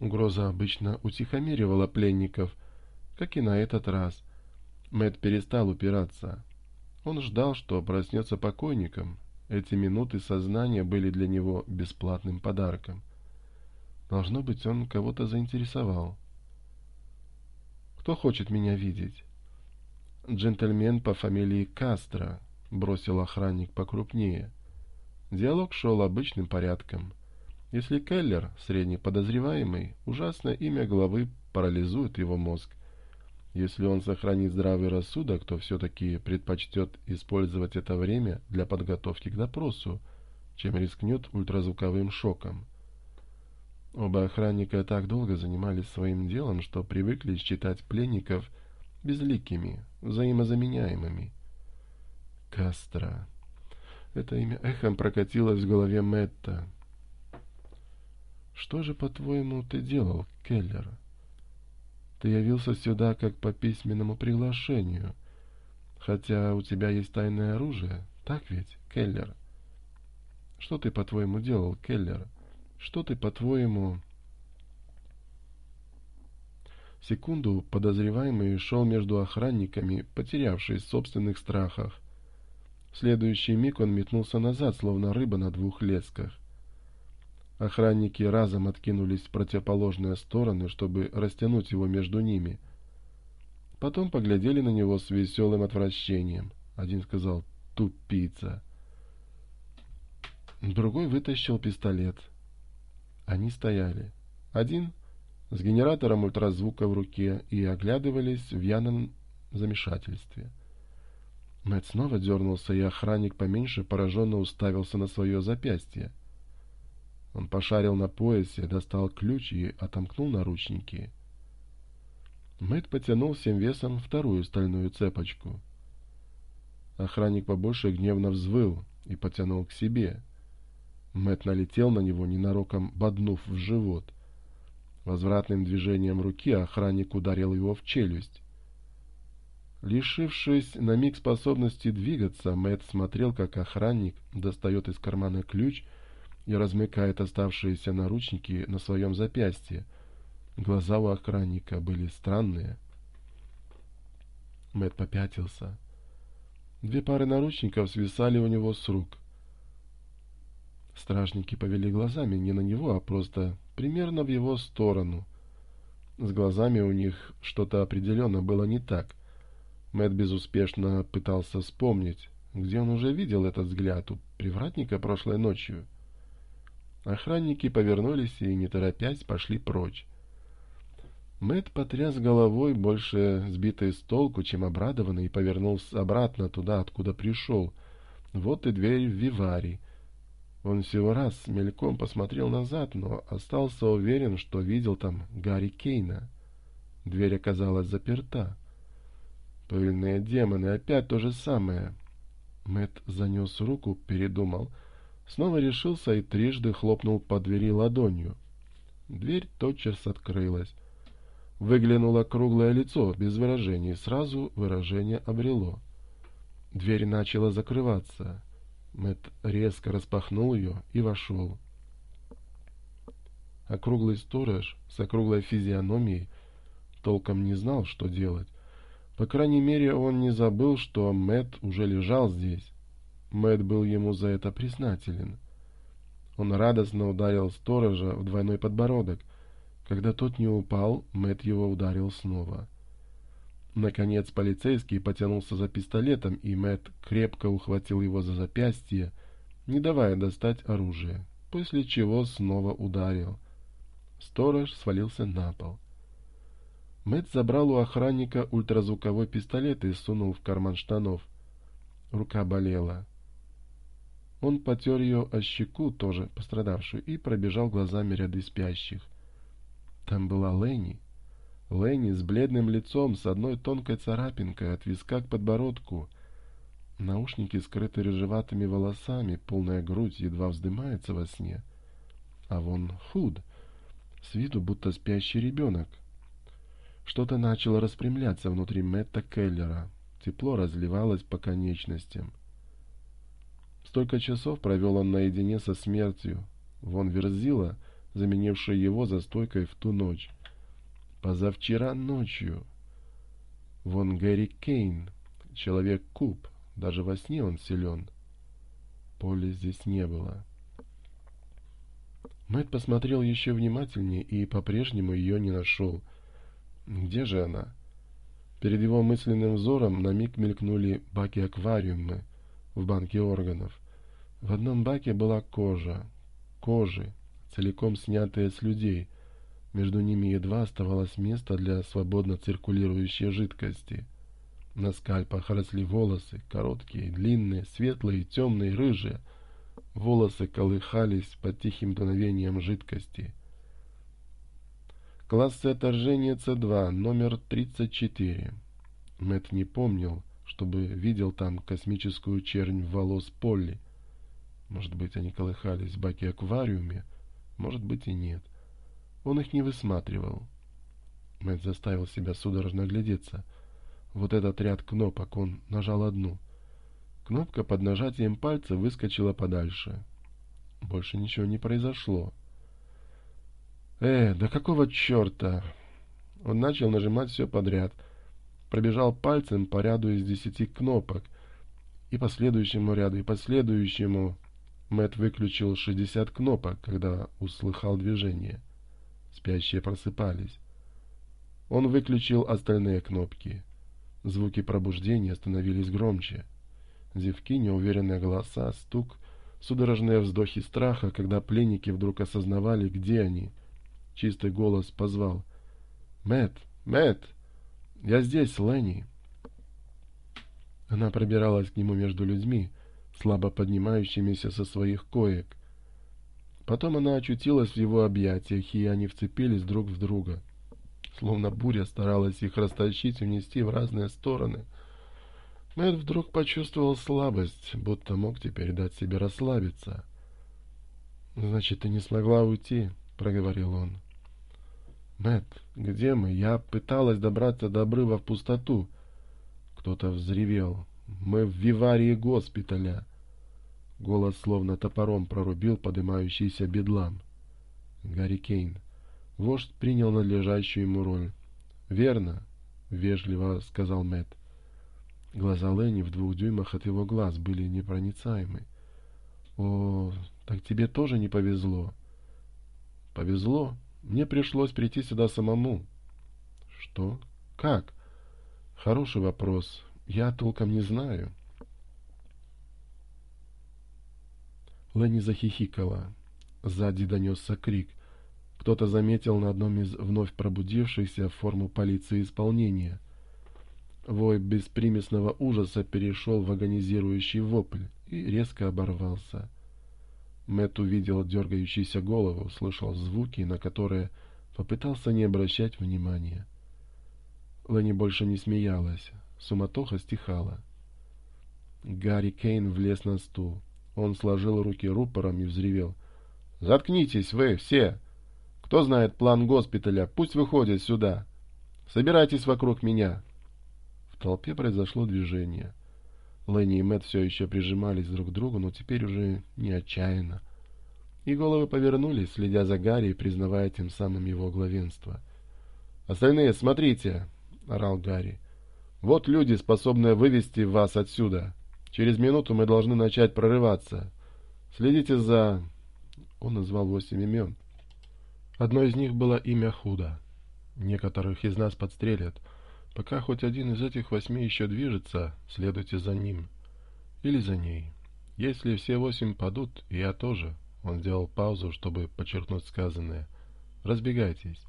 Угроза обычно утихомиривала пленников, как и на этот раз. Мэт перестал упираться. Он ждал, что проснется покойником. Эти минуты сознания были для него бесплатным подарком. Должно быть, он кого-то заинтересовал. «Кто хочет меня видеть?» «Джентльмен по фамилии Кастро», — бросил охранник покрупнее. Диалог шел обычным порядком. Если Келлер, средний подозреваемый, ужасное имя главы парализует его мозг. Если он сохранит здравый рассудок, то все-таки предпочтет использовать это время для подготовки к допросу, чем рискнет ультразвуковым шоком. Оба охранника так долго занимались своим делом, что привыкли считать пленников безликими, взаимозаменяемыми. Кастро. Это имя эхом прокатилось в голове Мэтта. Что же, по-твоему, ты делал, Келлер? Ты явился сюда как по письменному приглашению, хотя у тебя есть тайное оружие, так ведь, Келлер? Что ты, по-твоему, делал, Келлер? Что ты, по-твоему... Секунду подозреваемый шел между охранниками, потерявшись в собственных страхах. В следующий миг он метнулся назад, словно рыба на двух лесках. Охранники разом откинулись в противоположные стороны, чтобы растянуть его между ними. Потом поглядели на него с веселым отвращением. Один сказал «Тупица». Другой вытащил пистолет. Они стояли. Один с генератором ультразвука в руке и оглядывались в яном замешательстве. Мэтт снова дернулся, и охранник поменьше пораженно уставился на свое запястье. Он пошарил на поясе, достал ключ и отомкнул наручники. Мэтт потянул всем весом вторую стальную цепочку. Охранник побольше гневно взвыл и потянул к себе. Мэтт налетел на него, ненароком боднув в живот. Возвратным движением руки охранник ударил его в челюсть. Лишившись на миг способности двигаться, Мэтт смотрел, как охранник достает из кармана ключ и, и размыкает оставшиеся наручники на своем запястье. Глаза у охранника были странные. Мэт попятился. Две пары наручников свисали у него с рук. Стражники повели глазами не на него, а просто примерно в его сторону. С глазами у них что-то определенно было не так. Мэт безуспешно пытался вспомнить, где он уже видел этот взгляд у привратника прошлой ночью. — Охранники повернулись и, не торопясь, пошли прочь. Мэт потряс головой, больше сбитый с толку, чем обрадованный, и повернулся обратно туда, откуда пришел. Вот и дверь в виварий. Он всего раз мельком посмотрел назад, но остался уверен, что видел там Гарри Кейна. Дверь оказалась заперта. Пыльные демоны, опять то же самое. Мэт занес руку, передумал — Снова решился и трижды хлопнул по двери ладонью. Дверь тотчас открылась. Выглянуло круглое лицо, без выражения. сразу выражение обрело. Дверь начала закрываться. Мэт резко распахнул ее и вошел. Округлый сторож с округлой физиономией толком не знал, что делать. По крайней мере, он не забыл, что Мэт уже лежал здесь. Мэт был ему за это признателен. Он радостно ударил сторожа в двойной подбородок. Когда тот не упал, Мэт его ударил снова. Наконец полицейский потянулся за пистолетом, и Мэт крепко ухватил его за запястье, не давая достать оружие, после чего снова ударил. Сторож свалился на пол. Мэт забрал у охранника ультразвуковой пистолет и сунул в карман штанов. Рука болела. Он потер ее о щеку, тоже пострадавшую, и пробежал глазами ряды спящих. Там была Ленни. Ленни с бледным лицом, с одной тонкой царапинкой от виска к подбородку. Наушники скрыты рыжеватыми волосами, полная грудь едва вздымается во сне. А вон худ, с виду будто спящий ребенок. Что-то начало распрямляться внутри Мэтта Келлера. Тепло разливалось по конечностям. Столько часов провел он наедине со смертью. Вон верзила, заменившая его за стойкой в ту ночь. Позавчера ночью. Вон Гэри Кейн, человек-куб, даже во сне он силен. Поля здесь не было. Мэтт посмотрел еще внимательнее и по-прежнему ее не нашел. Где же она? Перед его мысленным взором на миг мелькнули баки-аквариумы — в банке органов. В одном баке была кожа, кожи, целиком снятые с людей. Между ними едва оставалось место для свободно циркулирующей жидкости. На скальпах росли волосы, короткие, длинные, светлые, темные, рыжие. Волосы колыхались под тихим дуновением жидкости. Классы отторжения С2, номер 34. Мэт не помнил, чтобы видел там космическую чернь волос Полли. Может быть, они колыхались в баке-аквариуме, может быть и нет. Он их не высматривал. Мэтт заставил себя судорожно глядеться. Вот этот ряд кнопок, он нажал одну. Кнопка под нажатием пальца выскочила подальше. Больше ничего не произошло. «Э, да какого черта?» Он начал нажимать все подряд — пробежал пальцем по ряду из десяти кнопок. И по следующему ряду, и по следующему. Мэт выключил 60 кнопок, когда услыхал движение. Спящие просыпались. Он выключил остальные кнопки. Звуки пробуждения становились громче. Зевки, неуверенные голоса, стук, судорожные вздохи страха, когда пленники вдруг осознавали, где они. Чистый голос позвал. «Мэтт! Мэтт!» Я здесь, Ленни. Она пробиралась к нему между людьми, слабо поднимающимися со своих коек. Потом она очутилась в его объятиях, и они вцепились друг в друга. Словно буря старалась их растащить и унести в разные стороны. Мэтт вдруг почувствовал слабость, будто мог теперь дать себе расслабиться. «Значит, ты не смогла уйти», — проговорил он. Мэтт, где мы? Я пыталась добраться до обрыва в пустоту. Кто-то взревел. Мы в виварии госпиталя. Голос словно топором прорубил поднимающийся бедлам. Гарри Кейн. Вождь принял надлежащую ему роль. «Верно», — вежливо сказал Мэтт. Глаза Лэнни в двух дюймах от его глаз были непроницаемы. «О, так тебе тоже не повезло». «Повезло?» Мне пришлось прийти сюда самому. — Что? Как? — Хороший вопрос. Я толком не знаю. Ленни захихикала. Сзади донесся крик. Кто-то заметил на одном из вновь пробудившихся форму полиции исполнения. Вой беспримесного ужаса перешел в агонизирующий вопль и резко оборвался. — Мэтту видел дергающиеся головы, услышал звуки, на которые попытался не обращать внимания. Лэнни больше не смеялась. Суматоха стихала. Гарри Кейн влез на стул. Он сложил руки рупором и взревел. «Заткнитесь вы, все! Кто знает план госпиталя, пусть выходит сюда! Собирайтесь вокруг меня!» В толпе произошло движение. Ленни и Мэтт все еще прижимались друг к другу, но теперь уже не отчаянно. И головы повернулись, следя за Гарри и признавая тем самым его главенство. «Остальные, смотрите!» — орал Гарри. «Вот люди, способные вывести вас отсюда. Через минуту мы должны начать прорываться. Следите за...» Он назвал восемь имен. Одно из них было имя Худа. Некоторых из нас подстрелят — Пока хоть один из этих восьми еще движется, следуйте за ним. Или за ней. Если все восемь падут, и я тоже. Он сделал паузу, чтобы подчеркнуть сказанное. Разбегайтесь.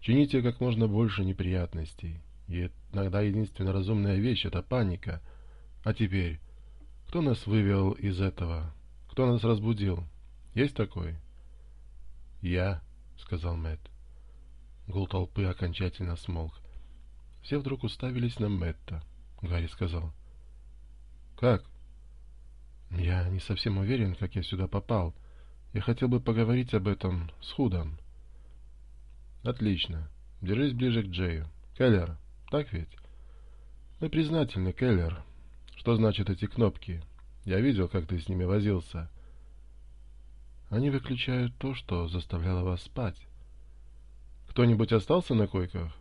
Чините как можно больше неприятностей. И иногда единственная разумная вещь — это паника. А теперь, кто нас вывел из этого? Кто нас разбудил? Есть такой? — Я, — сказал Мэтт. Гул толпы окончательно смолк. Все вдруг уставились на Мэтта. Гарри сказал. «Как?» «Я не совсем уверен, как я сюда попал. Я хотел бы поговорить об этом с Худом». «Отлично. Держись ближе к Джею. Келлер, так ведь?» «Мы признательны, Келлер. Что значат эти кнопки? Я видел, как ты с ними возился». «Они выключают то, что заставляло вас спать». «Кто-нибудь остался на койках?»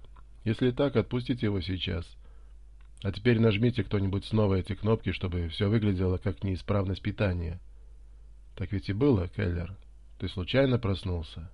Если так, отпустите его сейчас. А теперь нажмите кто-нибудь снова эти кнопки, чтобы все выглядело как неисправность питания. Так ведь и было, Келлер. Ты случайно проснулся?»